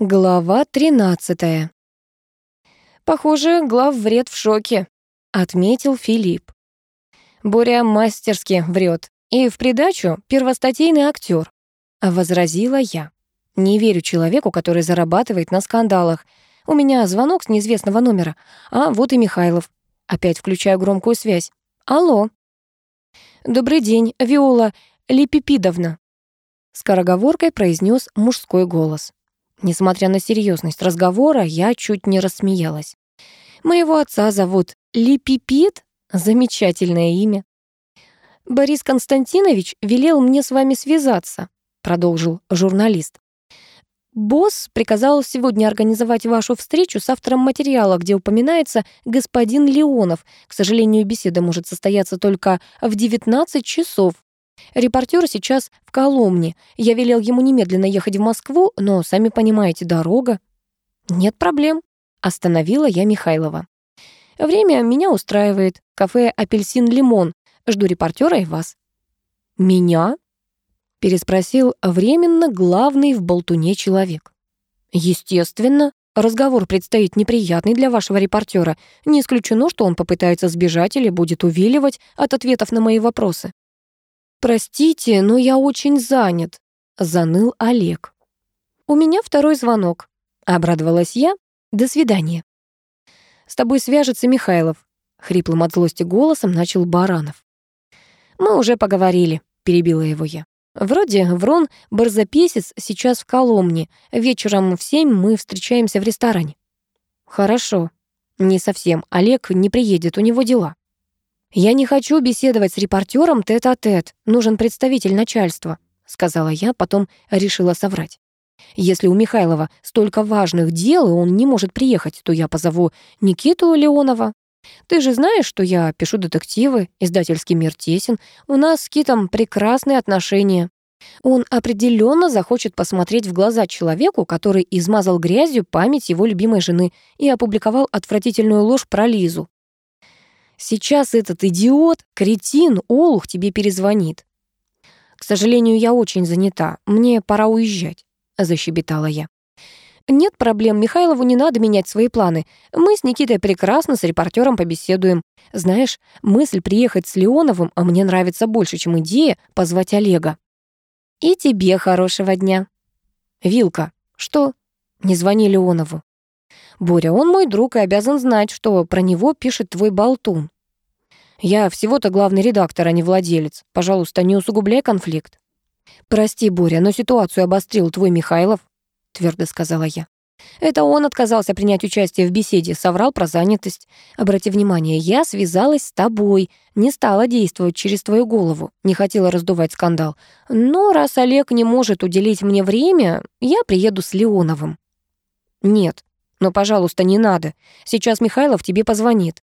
Глава 13. Похоже, главвред в шоке, отметил Филипп. Боря мастерски врет. И в придачу первостатейный актер. Возразила я. Не верю человеку, который зарабатывает на скандалах. У меня звонок с неизвестного номера. А вот и Михайлов. Опять включаю громкую связь. Алло. Добрый день, Виола Лепипидовна. Скороговоркой произнес мужской голос. Несмотря на серьезность разговора, я чуть не рассмеялась. Моего отца зовут Липипит, замечательное имя. Борис Константинович велел мне с вами связаться, продолжил журналист. Босс приказал сегодня организовать вашу встречу с автором материала, где упоминается господин Леонов. К сожалению, беседа может состояться только в 19 часов. Репортер сейчас в Коломне. Я велел ему немедленно ехать в Москву, но, сами понимаете, дорога. Нет проблем. Остановила я Михайлова. Время меня устраивает. Кафе «Апельсин-лимон». Жду репортера и вас. Меня? Переспросил временно главный в болтуне человек. Естественно. Разговор предстоит неприятный для вашего репортера. Не исключено, что он попытается сбежать или будет увиливать от ответов на мои вопросы. «Простите, но я очень занят», — заныл Олег. «У меня второй звонок», — обрадовалась я. «До свидания». «С тобой свяжется Михайлов», — хриплым от злости голосом начал Баранов. «Мы уже поговорили», — перебила его я. «Вроде Врон Барзапесец сейчас в Коломне. Вечером в семь мы встречаемся в ресторане». «Хорошо». «Не совсем. Олег не приедет, у него дела». «Я не хочу беседовать с репортером тет-а-тет. -тет. Нужен представитель начальства», — сказала я, потом решила соврать. «Если у Михайлова столько важных дел, и он не может приехать, то я позову Никиту Леонова. Ты же знаешь, что я пишу детективы, издательский мир тесен. У нас с Китом прекрасные отношения. Он определенно захочет посмотреть в глаза человеку, который измазал грязью память его любимой жены и опубликовал отвратительную ложь про Лизу. Сейчас этот идиот, кретин, Олух тебе перезвонит. К сожалению, я очень занята. Мне пора уезжать, защебетала я. Нет проблем, Михайлову не надо менять свои планы. Мы с Никитой прекрасно с репортером побеседуем. Знаешь, мысль приехать с Леоновым а мне нравится больше, чем идея позвать Олега. И тебе хорошего дня. Вилка, что? Не звони Леонову. «Боря, он мой друг и обязан знать, что про него пишет твой болтун. Я всего-то главный редактор, а не владелец. Пожалуйста, не усугубляй конфликт». «Прости, Боря, но ситуацию обострил твой Михайлов», — твердо сказала я. Это он отказался принять участие в беседе, соврал про занятость. Обрати внимание, я связалась с тобой, не стала действовать через твою голову, не хотела раздувать скандал. Но раз Олег не может уделить мне время, я приеду с Леоновым. Нет, но, пожалуйста, не надо. Сейчас Михайлов тебе позвонит.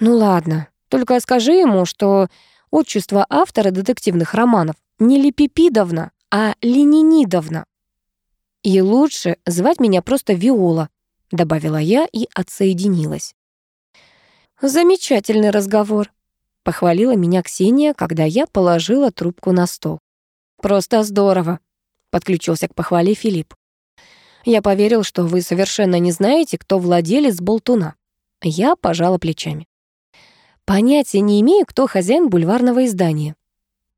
Ну ладно, только скажи ему, что отчество автора детективных романов не Лепипидовна, а Ленинидовна. И лучше звать меня просто Виола, добавила я и отсоединилась. Замечательный разговор, похвалила меня Ксения, когда я положила трубку на стол. Просто здорово, подключился к похвале Филипп. Я поверил, что вы совершенно не знаете, кто владелец болтуна. Я пожала плечами. Понятия не имею, кто хозяин бульварного издания.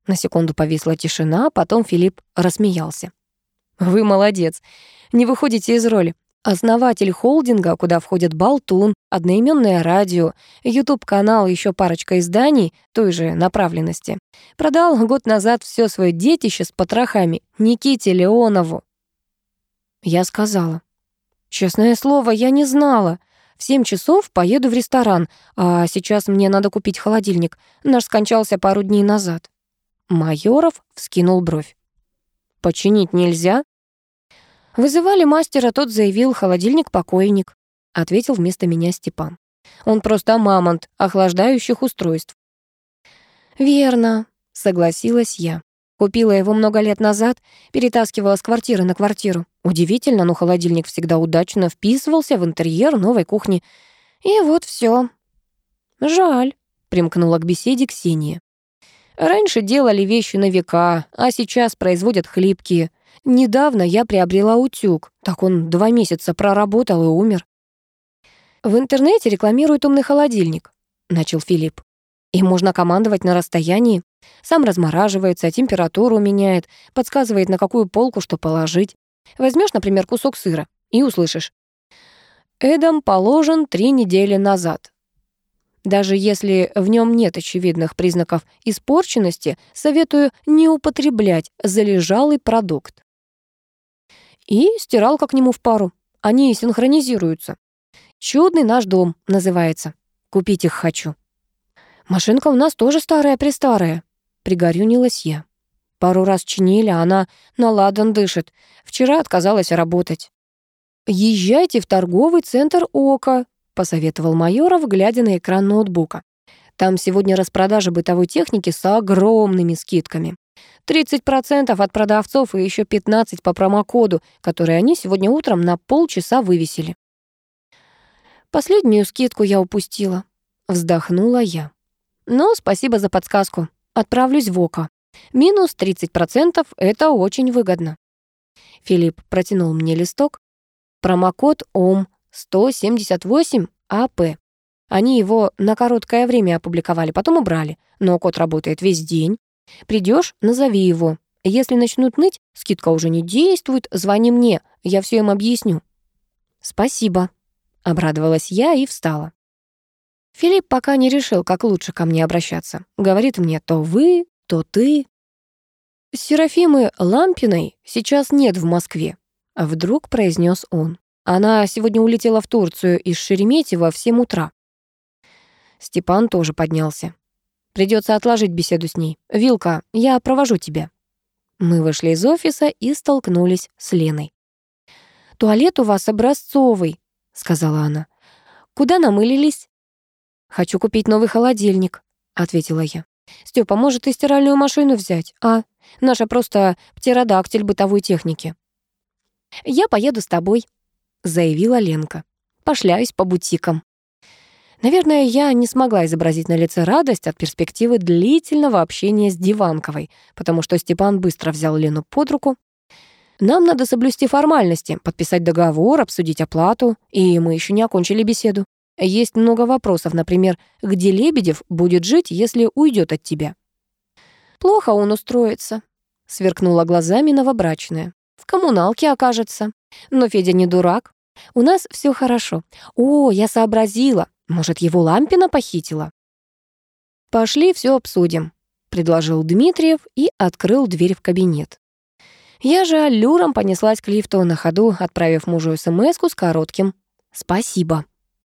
На секунду повисла тишина, потом Филипп рассмеялся. Вы молодец. Не выходите из роли. Основатель холдинга, куда входят Болтун, одноименное радио, YouTube-канал и еще парочка изданий той же направленности. Продал год назад все свое детище с потрохами Никите Леонову. Я сказала. «Честное слово, я не знала. В семь часов поеду в ресторан, а сейчас мне надо купить холодильник. Наш скончался пару дней назад». Майоров вскинул бровь. «Починить нельзя?» «Вызывали мастера, тот заявил, холодильник-покойник», ответил вместо меня Степан. «Он просто мамонт охлаждающих устройств». «Верно», — согласилась я. Купила его много лет назад, перетаскивала с квартиры на квартиру. Удивительно, но холодильник всегда удачно вписывался в интерьер новой кухни. И вот все. Жаль, примкнула к беседе Ксения. Раньше делали вещи на века, а сейчас производят хлипкие. Недавно я приобрела утюг, так он два месяца проработал и умер. В интернете рекламируют умный холодильник, начал Филипп. И можно командовать на расстоянии. Сам размораживается, температуру меняет, подсказывает, на какую полку что положить. Возьмешь, например, кусок сыра и услышишь. Эдам положен три недели назад. Даже если в нем нет очевидных признаков испорченности, советую не употреблять залежалый продукт. И стиралка к нему в пару. Они синхронизируются. «Чудный наш дом» называется. Купить их хочу. «Машинка у нас тоже старая-престарая», — пригорюнилась я. Пару раз чинили, а она на ладан дышит. Вчера отказалась работать. «Езжайте в торговый центр ОКО», — посоветовал Майоров, глядя на экран ноутбука. «Там сегодня распродажа бытовой техники с огромными скидками. 30% от продавцов и еще 15% по промокоду, который они сегодня утром на полчаса вывесили». Последнюю скидку я упустила. Вздохнула я. Но спасибо за подсказку. Отправлюсь в ОКО. Минус 30% — это очень выгодно. Филипп протянул мне листок. Промокод ОМ 178АП. Они его на короткое время опубликовали, потом убрали. Но код работает весь день. Придешь, назови его. Если начнут ныть, скидка уже не действует, звони мне, я все им объясню. Спасибо, обрадовалась я и встала. Филипп пока не решил, как лучше ко мне обращаться. Говорит мне то вы, то ты. Серафимы Лампиной сейчас нет в Москве. Вдруг произнес он. Она сегодня улетела в Турцию из Шереметьево в 7 утра. Степан тоже поднялся. Придется отложить беседу с ней. Вилка, я провожу тебя. Мы вышли из офиса и столкнулись с Леной. «Туалет у вас образцовый», — сказала она. «Куда намылились?» «Хочу купить новый холодильник», — ответила я. «Стёпа, может, и стиральную машину взять, а? Наша просто птеродактиль бытовой техники». «Я поеду с тобой», — заявила Ленка. «Пошляюсь по бутикам». Наверное, я не смогла изобразить на лице радость от перспективы длительного общения с Диванковой, потому что Степан быстро взял Лену под руку. «Нам надо соблюсти формальности, подписать договор, обсудить оплату, и мы еще не окончили беседу. Есть много вопросов, например, где Лебедев будет жить, если уйдет от тебя? Плохо он устроится, сверкнула глазами новобрачная. В коммуналке окажется. Но Федя не дурак. У нас все хорошо. О, я сообразила. Может, его Лампина похитила? Пошли все обсудим, предложил Дмитриев и открыл дверь в кабинет. Я же аллюром понеслась к лифту на ходу, отправив мужу смс с коротким «Спасибо».